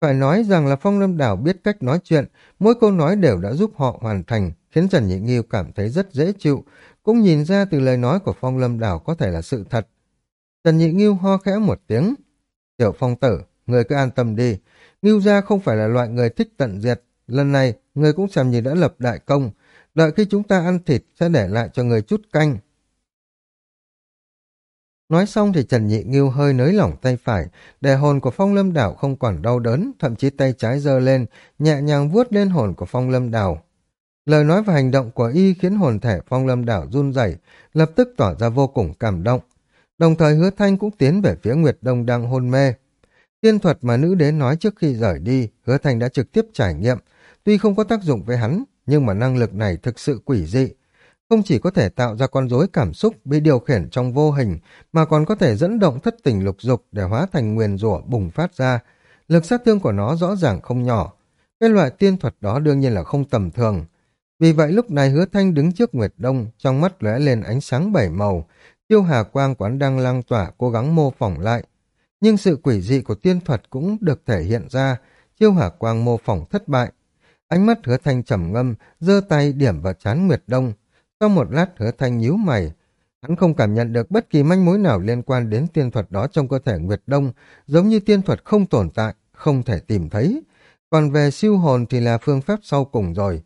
Phải nói rằng là Phong Lâm Đào biết cách nói chuyện, mỗi câu nói đều đã giúp họ hoàn thành, khiến Trần Nhị Nghiêu cảm thấy rất dễ chịu, cũng nhìn ra từ lời nói của Phong Lâm Đào có thể là sự thật. Trần Nhị Nghiêu ho khẽ một tiếng. Tiểu Phong Tử, người cứ an tâm đi. Nghiêu gia không phải là loại người thích tận diệt. Lần này, người cũng xem như đã lập đại công. Đợi khi chúng ta ăn thịt sẽ để lại cho người chút canh, Nói xong thì Trần Nhị Nghiêu hơi nới lỏng tay phải, để hồn của phong lâm đảo không còn đau đớn, thậm chí tay trái giơ lên, nhẹ nhàng vuốt lên hồn của phong lâm đảo. Lời nói và hành động của y khiến hồn thể phong lâm đảo run rẩy, lập tức tỏ ra vô cùng cảm động. Đồng thời hứa thanh cũng tiến về phía Nguyệt Đông đang hôn mê. Tiên thuật mà nữ đế nói trước khi rời đi, hứa thanh đã trực tiếp trải nghiệm. Tuy không có tác dụng với hắn, nhưng mà năng lực này thực sự quỷ dị, không chỉ có thể tạo ra con rối cảm xúc bị điều khiển trong vô hình, mà còn có thể dẫn động thất tình lục dục để hóa thành nguyền rủa bùng phát ra. Lực sát thương của nó rõ ràng không nhỏ. Cái loại tiên thuật đó đương nhiên là không tầm thường. Vì vậy lúc này hứa thanh đứng trước Nguyệt Đông, trong mắt lóe lên ánh sáng bảy màu, tiêu hà quang quán đang lang tỏa cố gắng mô phỏng lại. Nhưng sự quỷ dị của tiên thuật cũng được thể hiện ra, tiêu hà quang mô phỏng thất bại. Ánh mắt hứa thanh trầm ngâm, giơ tay điểm vào chán Nguyệt Đông, sau một lát hứa thanh nhíu mày, hắn không cảm nhận được bất kỳ manh mối nào liên quan đến tiên thuật đó trong cơ thể Nguyệt Đông, giống như tiên thuật không tồn tại, không thể tìm thấy. Còn về siêu hồn thì là phương pháp sau cùng rồi.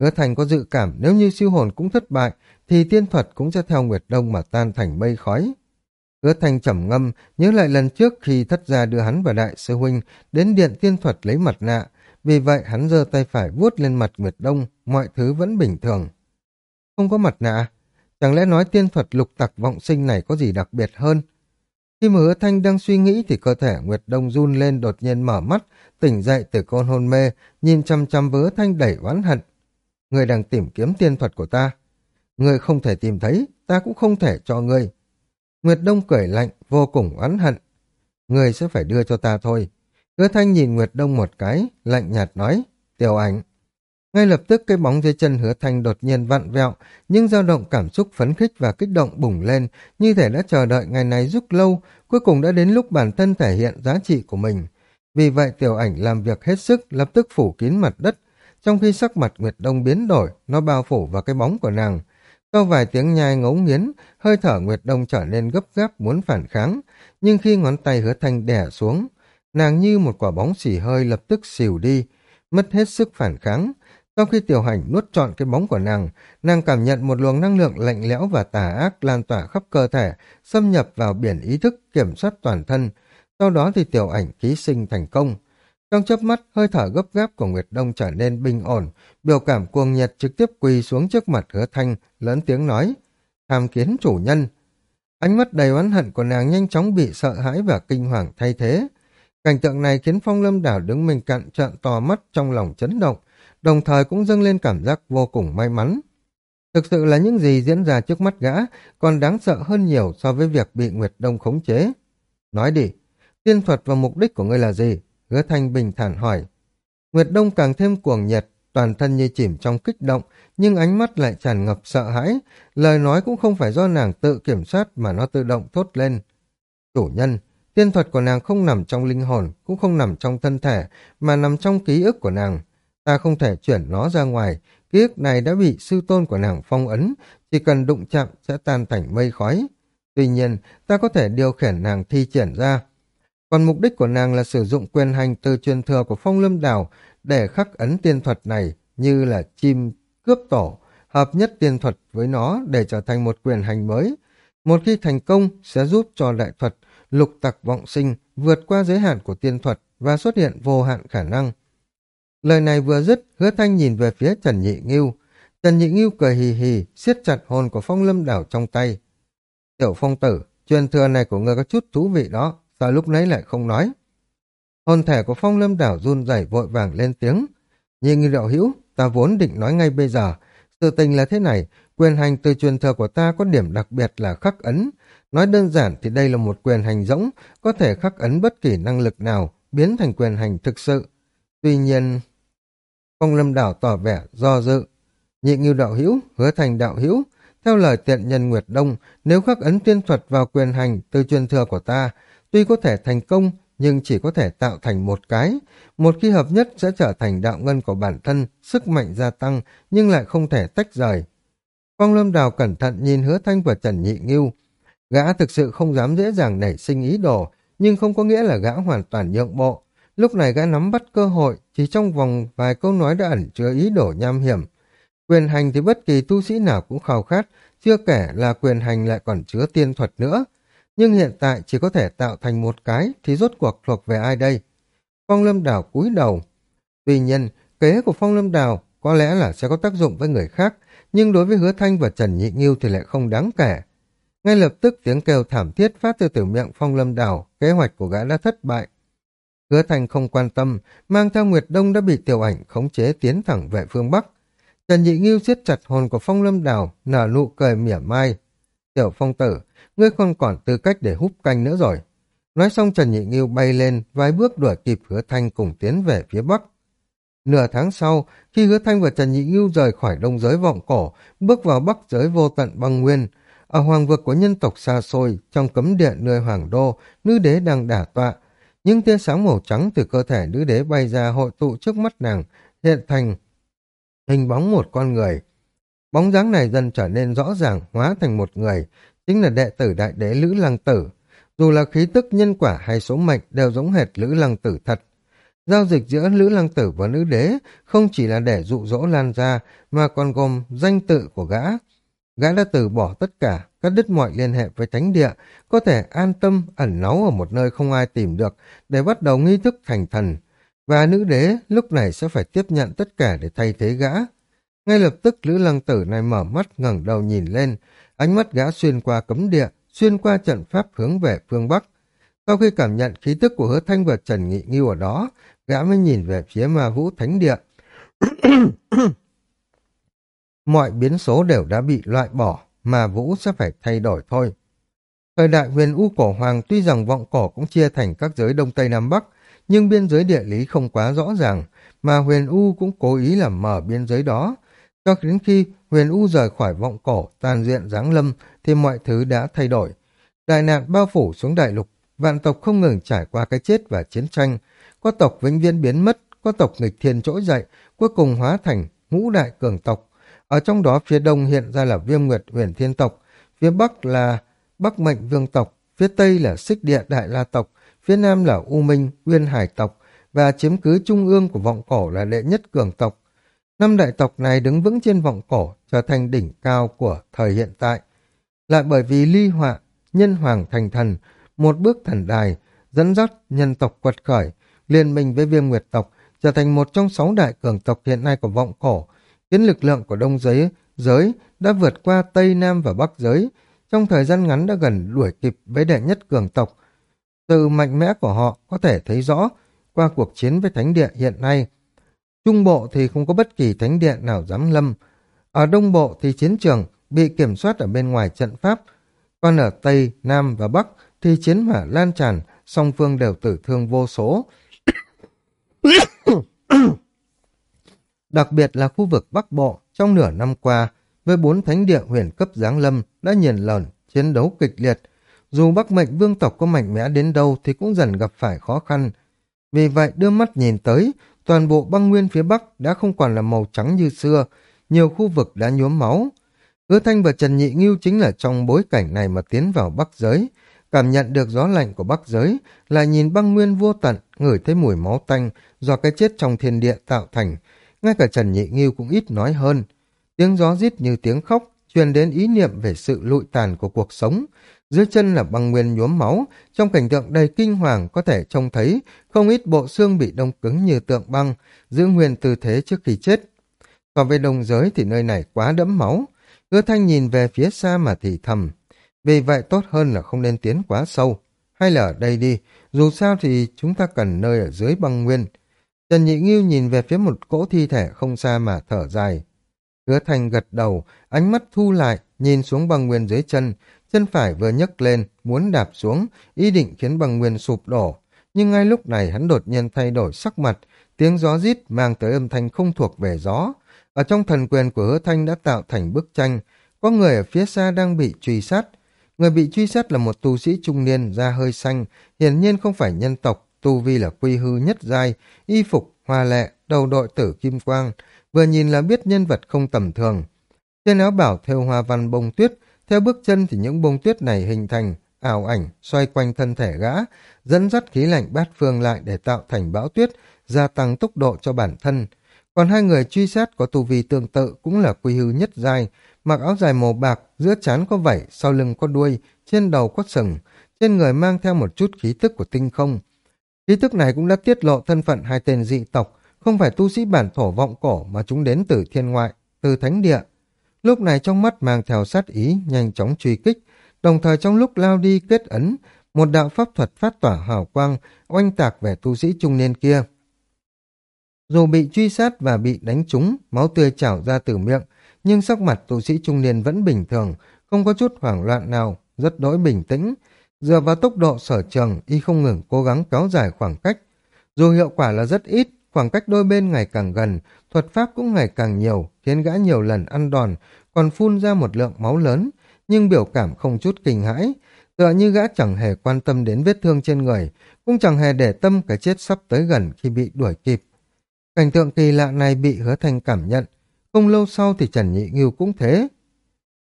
Hứa Thành có dự cảm nếu như siêu hồn cũng thất bại, thì tiên thuật cũng sẽ theo Nguyệt Đông mà tan thành mây khói. Hứa Thành trầm ngâm, nhớ lại lần trước khi thất gia đưa hắn và đại sư huynh đến điện tiên thuật lấy mặt nạ, vì vậy hắn giơ tay phải vuốt lên mặt Nguyệt Đông, mọi thứ vẫn bình thường không có mặt nạ. Chẳng lẽ nói tiên thuật lục tặc vọng sinh này có gì đặc biệt hơn? Khi mà hứa thanh đang suy nghĩ thì cơ thể Nguyệt Đông run lên đột nhiên mở mắt, tỉnh dậy từ con hôn mê, nhìn chăm chăm với hứa thanh đẩy oán hận. Người đang tìm kiếm tiên thuật của ta. người không thể tìm thấy, ta cũng không thể cho người. Nguyệt Đông cười lạnh, vô cùng oán hận. người sẽ phải đưa cho ta thôi. Hứa thanh nhìn Nguyệt Đông một cái, lạnh nhạt nói, tiểu ảnh. Ngay lập tức cái bóng dưới chân hứa thanh đột nhiên vặn vẹo, nhưng dao động cảm xúc phấn khích và kích động bùng lên, như thể đã chờ đợi ngày này rất lâu, cuối cùng đã đến lúc bản thân thể hiện giá trị của mình. Vì vậy tiểu ảnh làm việc hết sức, lập tức phủ kín mặt đất, trong khi sắc mặt Nguyệt Đông biến đổi, nó bao phủ vào cái bóng của nàng. Sau vài tiếng nhai ngấu nghiến, hơi thở Nguyệt Đông trở nên gấp gáp muốn phản kháng, nhưng khi ngón tay hứa thanh đẻ xuống, nàng như một quả bóng xỉ hơi lập tức xỉu đi, mất hết sức phản kháng. Sau khi tiểu hành nuốt trọn cái bóng của nàng, nàng cảm nhận một luồng năng lượng lạnh lẽo và tà ác lan tỏa khắp cơ thể, xâm nhập vào biển ý thức kiểm soát toàn thân. Sau đó thì tiểu ảnh ký sinh thành công. Trong chớp mắt, hơi thở gấp gáp của Nguyệt Đông trở nên bình ổn, biểu cảm cuồng nhiệt trực tiếp quỳ xuống trước mặt hứa thanh, lớn tiếng nói, tham kiến chủ nhân. Ánh mắt đầy oán hận của nàng nhanh chóng bị sợ hãi và kinh hoàng thay thế. Cảnh tượng này khiến phong lâm đảo đứng mình cạn trợn to mắt trong lòng chấn động, đồng thời cũng dâng lên cảm giác vô cùng may mắn. Thực sự là những gì diễn ra trước mắt gã còn đáng sợ hơn nhiều so với việc bị Nguyệt Đông khống chế. Nói đi, tiên thuật và mục đích của ngươi là gì? Hứa Thanh bình thản hỏi. Nguyệt Đông càng thêm cuồng nhiệt, toàn thân như chìm trong kích động, nhưng ánh mắt lại tràn ngập sợ hãi. Lời nói cũng không phải do nàng tự kiểm soát mà nó tự động thốt lên. Chủ nhân, tiên thuật của nàng không nằm trong linh hồn, cũng không nằm trong thân thể, mà nằm trong ký ức của nàng. Ta không thể chuyển nó ra ngoài, ký ức này đã bị sư tôn của nàng phong ấn, chỉ cần đụng chạm sẽ tan thành mây khói. Tuy nhiên, ta có thể điều khiển nàng thi triển ra. Còn mục đích của nàng là sử dụng quyền hành từ truyền thừa của phong lâm đảo để khắc ấn tiên thuật này như là chim cướp tổ, hợp nhất tiên thuật với nó để trở thành một quyền hành mới. Một khi thành công sẽ giúp cho đại thuật lục tặc vọng sinh vượt qua giới hạn của tiên thuật và xuất hiện vô hạn khả năng. Lời này vừa dứt, hứa thanh nhìn về phía Trần Nhị Nghiêu. Trần Nhị Nghiêu cười hì hì, siết chặt hồn của phong lâm đảo trong tay. Tiểu phong tử, truyền thừa này của ngươi có chút thú vị đó sao lúc nấy lại không nói. Hồn thể của phong lâm đảo run rẩy vội vàng lên tiếng. Nhị Nghiêu đạo hữu, ta vốn định nói ngay bây giờ. Sự tình là thế này, quyền hành từ truyền thừa của ta có điểm đặc biệt là khắc ấn. Nói đơn giản thì đây là một quyền hành rỗng, có thể khắc ấn bất kỳ năng lực nào, biến thành quyền hành thực sự. Tuy nhiên... Phong lâm đảo tỏ vẻ do dự. Nhị nghiêu đạo hữu, hứa thành đạo hữu. Theo lời tiện nhân Nguyệt Đông, nếu khắc ấn tiên thuật vào quyền hành từ truyền thừa của ta, Tuy có thể thành công, nhưng chỉ có thể tạo thành một cái. Một khi hợp nhất sẽ trở thành đạo ngân của bản thân, sức mạnh gia tăng, nhưng lại không thể tách rời. Phong Lâm Đào cẩn thận nhìn hứa thanh và Trần Nhị Ngưu. Gã thực sự không dám dễ dàng nảy sinh ý đồ, nhưng không có nghĩa là gã hoàn toàn nhượng bộ. Lúc này gã nắm bắt cơ hội, chỉ trong vòng vài câu nói đã ẩn chứa ý đồ nham hiểm. Quyền hành thì bất kỳ tu sĩ nào cũng khao khát, chưa kể là quyền hành lại còn chứa tiên thuật nữa nhưng hiện tại chỉ có thể tạo thành một cái thì rốt cuộc thuộc về ai đây? Phong lâm đào cúi đầu. Tuy nhiên, kế của phong lâm đào có lẽ là sẽ có tác dụng với người khác, nhưng đối với hứa thanh và Trần Nhị Nghiêu thì lại không đáng kể. Ngay lập tức tiếng kêu thảm thiết phát từ từ miệng phong lâm đào kế hoạch của gã đã thất bại. Hứa Thành không quan tâm, mang theo Nguyệt Đông đã bị tiểu ảnh khống chế tiến thẳng về phương Bắc. Trần Nhị Nghiêu siết chặt hồn của phong lâm Đào, nở nụ cười mỉa mai. Tiểu phong tử, ngươi không còn tư cách để húp canh nữa rồi. Nói xong Trần Nhị Nghiêu bay lên, vài bước đuổi kịp hứa thanh cùng tiến về phía bắc. Nửa tháng sau, khi hứa thanh và Trần Nhị Nghiêu rời khỏi đông giới vọng cổ, bước vào bắc giới vô tận băng nguyên, ở hoàng vực của nhân tộc xa xôi, trong cấm địa nơi hoàng đô, nữ đế đang đả tọa. Những tia sáng màu trắng từ cơ thể nữ đế bay ra hội tụ trước mắt nàng, hiện thành hình bóng một con người. Bóng dáng này dần trở nên rõ ràng, hóa thành một người, chính là đệ tử đại đế Lữ Lăng Tử. Dù là khí tức nhân quả hay số mệnh đều giống hệt Lữ Lăng Tử thật. Giao dịch giữa Lữ Lăng Tử và nữ đế không chỉ là để dụ dỗ lan ra mà còn gồm danh tự của gã. Gã đã từ bỏ tất cả, cắt đứt mọi liên hệ với thánh địa, có thể an tâm ẩn náu ở một nơi không ai tìm được để bắt đầu nghi thức thành thần. Và nữ đế lúc này sẽ phải tiếp nhận tất cả để thay thế gã. Ngay lập tức Lữ Lăng Tử này mở mắt ngẩng đầu nhìn lên, Ánh mắt gã xuyên qua cấm địa, xuyên qua trận pháp hướng về phương Bắc. Sau khi cảm nhận khí tức của hứa thanh và Trần Nghị Nghiêu ở đó, gã mới nhìn về phía ma vũ thánh địa. Mọi biến số đều đã bị loại bỏ, mà Vũ sẽ phải thay đổi thôi. Thời đại huyền U cổ hoàng tuy rằng vọng cổ cũng chia thành các giới Đông Tây Nam Bắc, nhưng biên giới địa lý không quá rõ ràng, mà huyền U cũng cố ý làm mở biên giới đó. Cho đến khi huyền U rời khỏi vọng cổ, tàn diện giáng lâm, thì mọi thứ đã thay đổi. Đại nạn bao phủ xuống đại lục, vạn tộc không ngừng trải qua cái chết và chiến tranh. Có tộc vĩnh viễn biến mất, có tộc nghịch thiên trỗi dậy, cuối cùng hóa thành ngũ đại cường tộc. Ở trong đó phía đông hiện ra là viêm nguyệt huyền thiên tộc, phía bắc là bắc mệnh vương tộc, phía tây là xích địa đại la tộc, phía nam là u minh, uyên hải tộc, và chiếm cứ trung ương của vọng cổ là đệ nhất cường tộc. Năm đại tộc này đứng vững trên vọng cổ, trở thành đỉnh cao của thời hiện tại. Lại bởi vì ly họa, nhân hoàng thành thần, một bước thần đài, dẫn dắt nhân tộc quật khởi, liên minh với viêm nguyệt tộc, trở thành một trong sáu đại cường tộc hiện nay của vọng cổ, khiến lực lượng của đông giới, giới đã vượt qua Tây Nam và Bắc giới, trong thời gian ngắn đã gần đuổi kịp với đệ nhất cường tộc. Sự mạnh mẽ của họ có thể thấy rõ qua cuộc chiến với thánh địa hiện nay. Trung bộ thì không có bất kỳ thánh địa nào dám lâm. Ở Đông Bộ thì chiến trường bị kiểm soát ở bên ngoài trận pháp, còn ở Tây, Nam và Bắc thì chiến hỏa lan tràn, song phương đều tử thương vô số. Đặc biệt là khu vực Bắc Bộ, trong nửa năm qua, với bốn thánh địa huyền cấp giáng lâm đã nhìn lờn, chiến đấu kịch liệt. Dù Bắc mệnh vương tộc có mạnh mẽ đến đâu thì cũng dần gặp phải khó khăn. Vì vậy đưa mắt nhìn tới, toàn bộ băng nguyên phía Bắc đã không còn là màu trắng như xưa, nhiều khu vực đã nhuốm máu. Hứa Thanh và Trần Nhị Ngưu chính là trong bối cảnh này mà tiến vào Bắc giới, cảm nhận được gió lạnh của Bắc giới, lại nhìn băng nguyên vô tận, ngửi thấy mùi máu tanh do cái chết trong thiên địa tạo thành. Ngay cả Trần Nhị nghiêu cũng ít nói hơn. Tiếng gió rít như tiếng khóc, truyền đến ý niệm về sự lụi tàn của cuộc sống. Dưới chân là băng nguyên nhuốm máu, trong cảnh tượng đầy kinh hoàng có thể trông thấy không ít bộ xương bị đông cứng như tượng băng, giữ nguyên tư thế trước khi chết. Còn về đông giới thì nơi này quá đẫm máu. Hứa thanh nhìn về phía xa mà thì thầm. Vì vậy tốt hơn là không nên tiến quá sâu. Hay là ở đây đi, dù sao thì chúng ta cần nơi ở dưới băng nguyên. Trần Nhị Nghiêu nhìn về phía một cỗ thi thể không xa mà thở dài. Hứa Thanh gật đầu, ánh mắt thu lại, nhìn xuống băng nguyên dưới chân, chân phải vừa nhấc lên, muốn đạp xuống, ý định khiến băng nguyên sụp đổ. Nhưng ngay lúc này hắn đột nhiên thay đổi sắc mặt, tiếng gió rít mang tới âm thanh không thuộc về gió. Ở trong thần quyền của hứa thanh đã tạo thành bức tranh, có người ở phía xa đang bị truy sát. Người bị truy sát là một tu sĩ trung niên, da hơi xanh, hiển nhiên không phải nhân tộc, tu vi là quy hư nhất giai, y phục, hoa lệ, đầu đội tử kim quang, vừa nhìn là biết nhân vật không tầm thường. Trên áo bảo theo hoa văn bông tuyết, theo bước chân thì những bông tuyết này hình thành, ảo ảnh, xoay quanh thân thể gã, dẫn dắt khí lạnh bát phương lại để tạo thành bão tuyết, gia tăng tốc độ cho bản thân. Còn hai người truy sát có tu vi tương tự cũng là quy hư nhất giai, mặc áo dài màu bạc, giữa trán có vảy, sau lưng có đuôi, trên đầu có sừng, trên người mang theo một chút khí tức của tinh không ý tức này cũng đã tiết lộ thân phận hai tên dị tộc, không phải tu sĩ bản thổ vọng cổ mà chúng đến từ thiên ngoại, từ thánh địa. Lúc này trong mắt mang theo sát ý, nhanh chóng truy kích, đồng thời trong lúc lao đi kết ấn, một đạo pháp thuật phát tỏa hào quang, oanh tạc về tu sĩ trung niên kia. Dù bị truy sát và bị đánh trúng, máu tươi trào ra từ miệng, nhưng sắc mặt tu sĩ trung niên vẫn bình thường, không có chút hoảng loạn nào, rất đỗi bình tĩnh. Dựa vào tốc độ sở trường, y không ngừng cố gắng kéo dài khoảng cách. Dù hiệu quả là rất ít, khoảng cách đôi bên ngày càng gần, thuật pháp cũng ngày càng nhiều, khiến gã nhiều lần ăn đòn, còn phun ra một lượng máu lớn, nhưng biểu cảm không chút kinh hãi, tựa như gã chẳng hề quan tâm đến vết thương trên người, cũng chẳng hề để tâm cái chết sắp tới gần khi bị đuổi kịp. Cảnh tượng kỳ lạ này bị hứa thành cảm nhận, không lâu sau thì Trần Nhị Nghiêu cũng thế.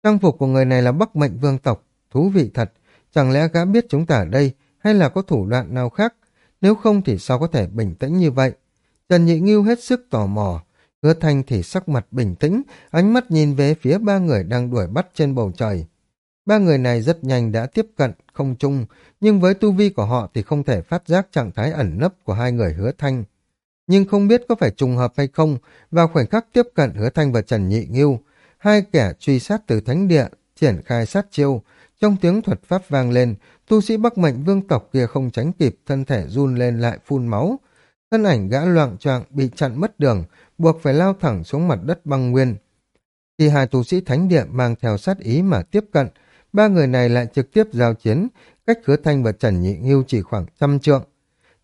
Trang phục của người này là Bắc Mệnh Vương tộc, thú vị thật, chẳng lẽ gã biết chúng ta ở đây hay là có thủ đoạn nào khác, nếu không thì sao có thể bình tĩnh như vậy. Trần Nhị Nghiêu hết sức tò mò, hứa thanh thì sắc mặt bình tĩnh, ánh mắt nhìn về phía ba người đang đuổi bắt trên bầu trời. Ba người này rất nhanh đã tiếp cận, không chung, nhưng với tu vi của họ thì không thể phát giác trạng thái ẩn nấp của hai người hứa thanh. Nhưng không biết có phải trùng hợp hay không, vào khoảnh khắc tiếp cận hứa thanh và Trần Nhị Nghiêu, hai kẻ truy sát từ thánh địa, triển khai sát chiêu, trong tiếng thuật pháp vang lên, tu sĩ Bắc Mệnh vương tộc kia không tránh kịp, thân thể run lên lại phun máu. Thân ảnh gã loạn choạng bị chặn mất đường, buộc phải lao thẳng xuống mặt đất băng nguyên. Khi hai tu sĩ thánh địa mang theo sát ý mà tiếp cận, ba người này lại trực tiếp giao chiến, cách hứa thanh và Trần Nhị Nghiêu chỉ khoảng trăm trượng.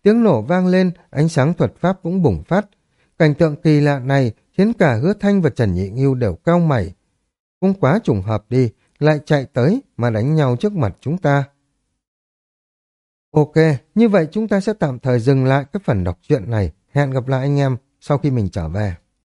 Tiếng nổ vang lên, ánh sáng thuật pháp cũng bùng phát. Cảnh tượng kỳ lạ này khiến cả hứa thanh và Trần Nhị Nghiêu đều cao mày. Cũng quá trùng hợp đi, lại chạy tới mà đánh nhau trước mặt chúng ta. Ok, như vậy chúng ta sẽ tạm thời dừng lại cái phần đọc truyện này. Hẹn gặp lại anh em sau khi mình trở về.